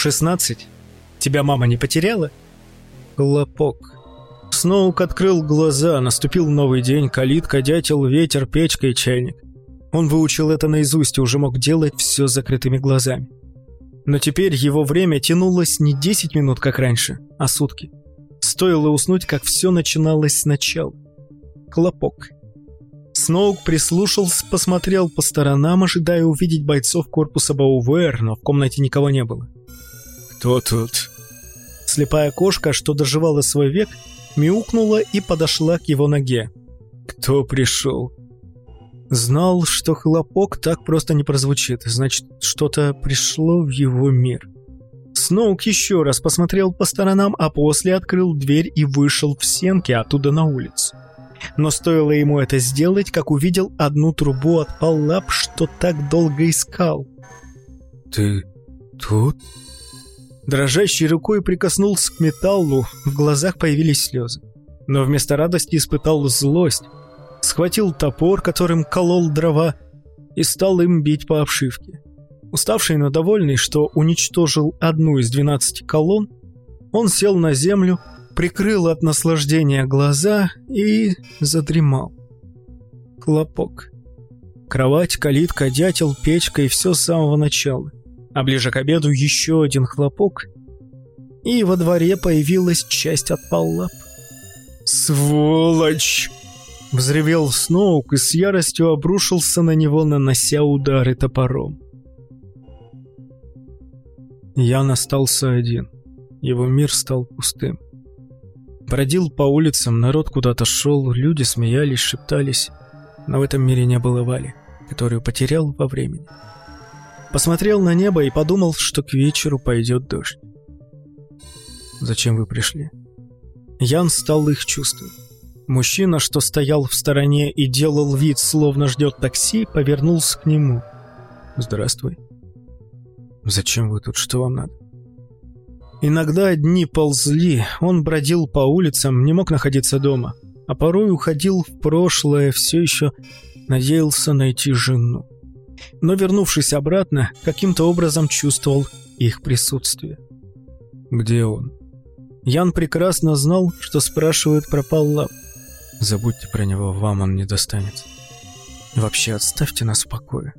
16? Тебя мама не потеряла?» Хлопок. Сноук открыл глаза, наступил новый день, калитка, дятел, ветер, печка и чайник. Он выучил это наизусть и уже мог делать все закрытыми глазами. Но теперь его время тянулось не 10 минут, как раньше, а сутки. Стоило уснуть, как все начиналось сначала. Хлопок. Сноук прислушался, посмотрел по сторонам, ожидая увидеть бойцов корпуса БУВР, но в комнате никого не было. «Кто тут?» Слепая кошка, что доживала свой век, мяукнула и подошла к его ноге. «Кто пришел?» Знал, что хлопок так просто не прозвучит, значит, что-то пришло в его мир. Сноук еще раз посмотрел по сторонам, а после открыл дверь и вышел в сенки оттуда на улицу. Но стоило ему это сделать, как увидел одну трубу от Паллап, что так долго искал. «Ты тут?» Дрожащей рукой прикоснулся к металлу, в глазах появились слезы. Но вместо радости испытал злость. Схватил топор, которым колол дрова, и стал им бить по обшивке. Уставший, но довольный, что уничтожил одну из двенадцати колонн, он сел на землю, прикрыл от наслаждения глаза и задремал. Хлопок. Кровать, калитка, дятел, печка и все с самого начала. А ближе к обеду еще один хлопок, и во дворе появилась часть от лап. «Сволочь!» Взревел Сноук и с яростью обрушился на него, нанося удары топором. Ян остался один. Его мир стал пустым. Бродил по улицам, народ куда-то шел, люди смеялись, шептались. Но в этом мире не было Вали, которую потерял во времени. Посмотрел на небо и подумал, что к вечеру пойдет дождь. «Зачем вы пришли?» Ян стал их чувствовать. Мужчина, что стоял в стороне и делал вид, словно ждет такси, повернулся к нему. «Здравствуй. Зачем вы тут? Что вам надо?» Иногда дни ползли, он бродил по улицам, не мог находиться дома, а порой уходил в прошлое, все еще надеялся найти жену. Но вернувшись обратно, каким-то образом чувствовал их присутствие. «Где он?» Ян прекрасно знал, что спрашивают про Паллап. «Забудьте про него, вам он не достанется. Вообще отставьте нас в покое».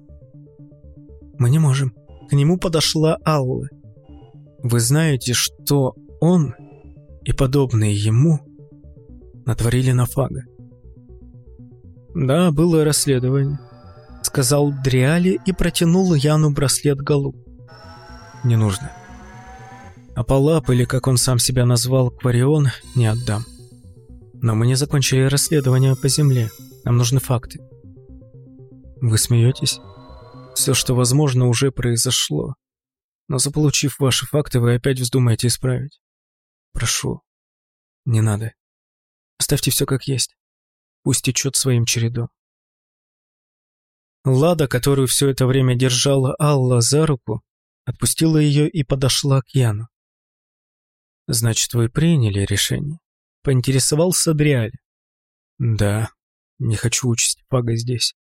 «Мы не можем». К нему подошла Алла. Вы знаете, что он и подобные ему натворили на Фага? Да, было расследование, сказал Дриали и протянул Яну браслет Галу. Не нужно. Апалап, или как он сам себя назвал, Кварион, не отдам. Но мы не закончили расследование по земле. Нам нужны факты. Вы смеетесь? Все, что возможно, уже произошло. Но заполучив ваши факты, вы опять вздумаете исправить. Прошу, не надо. Оставьте все как есть. Пусть течет своим чередом. Лада, которую все это время держала Алла за руку, отпустила ее и подошла к Яну. «Значит, вы приняли решение?» — поинтересовался Дриаль. «Да, не хочу участь Пага здесь».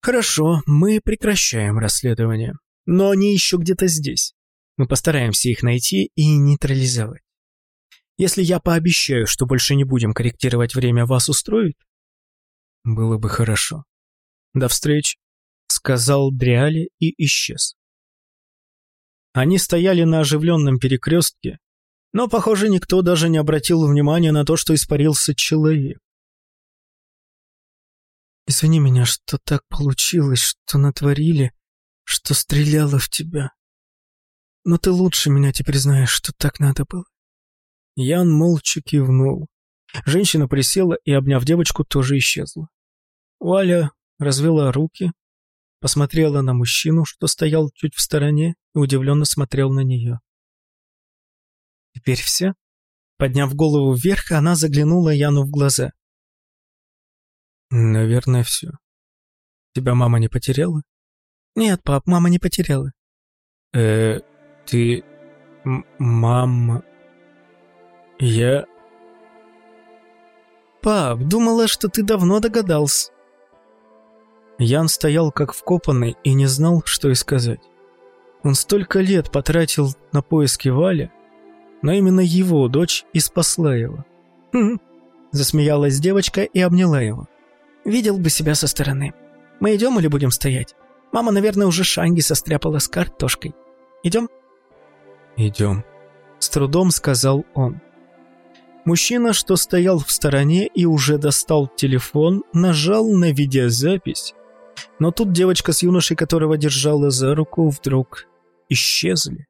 «Хорошо, мы прекращаем расследование. Но они еще где-то здесь. Мы постараемся их найти и нейтрализовать. Если я пообещаю, что больше не будем корректировать время, вас устроит? Было бы хорошо. До встречи, сказал Дриали и исчез. Они стояли на оживленном перекрестке, но, похоже, никто даже не обратил внимания на то, что испарился человек. «Извини меня, что так получилось, что натворили», что стреляла в тебя. Но ты лучше меня теперь знаешь, что так надо было. Ян молча кивнул. Женщина присела и, обняв девочку, тоже исчезла. Валя развела руки, посмотрела на мужчину, что стоял чуть в стороне, и удивленно смотрел на нее. «Теперь все?» Подняв голову вверх, она заглянула Яну в глаза. «Наверное, все. Тебя мама не потеряла?» «Нет, пап, мама не потеряла». «Э, ты... мама... я...» «Пап, думала, что ты давно догадался». Ян стоял как вкопанный и не знал, что и сказать. Он столько лет потратил на поиски Вали, но именно его дочь и спасла его. «Хм», — засмеялась девочка и обняла его. «Видел бы себя со стороны. Мы идем или будем стоять? Мама, наверное, уже шанги состряпала с картошкой. Идем?» «Идем», — с трудом сказал он. Мужчина, что стоял в стороне и уже достал телефон, нажал на видеозапись. Но тут девочка с юношей, которого держала за руку, вдруг исчезли.